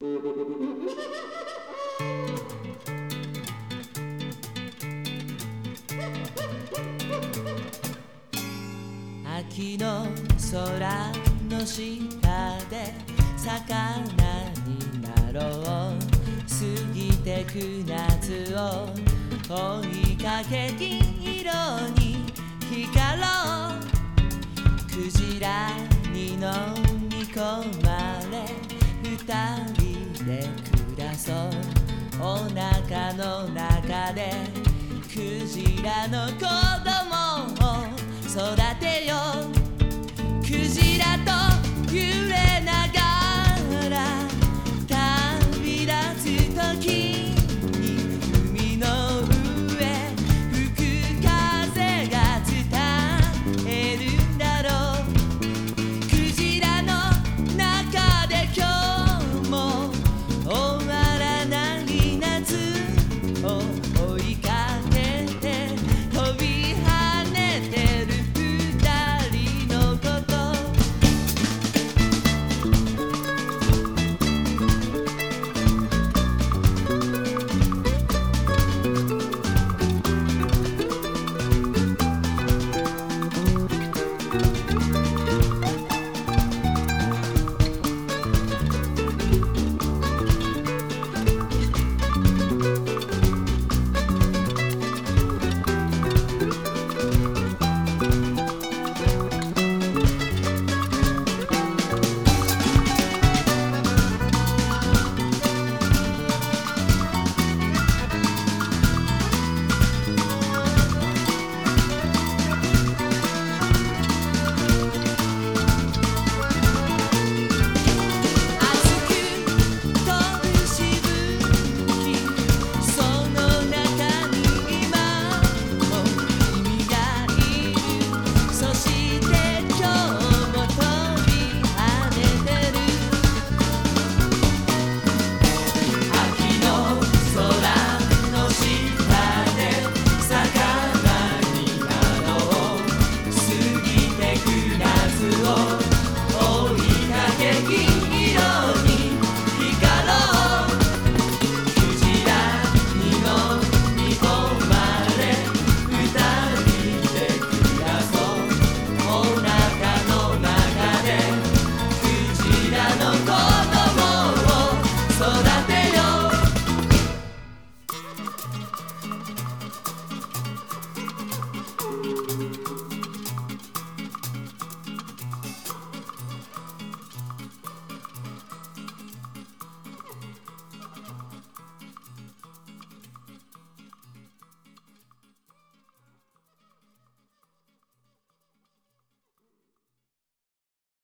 秋の空の下で魚になろう。過ぎてく夏を追いかけ銀色に光ろう。クジラに飲み込まれ二人で暮らそう。お腹の中でクジラの声。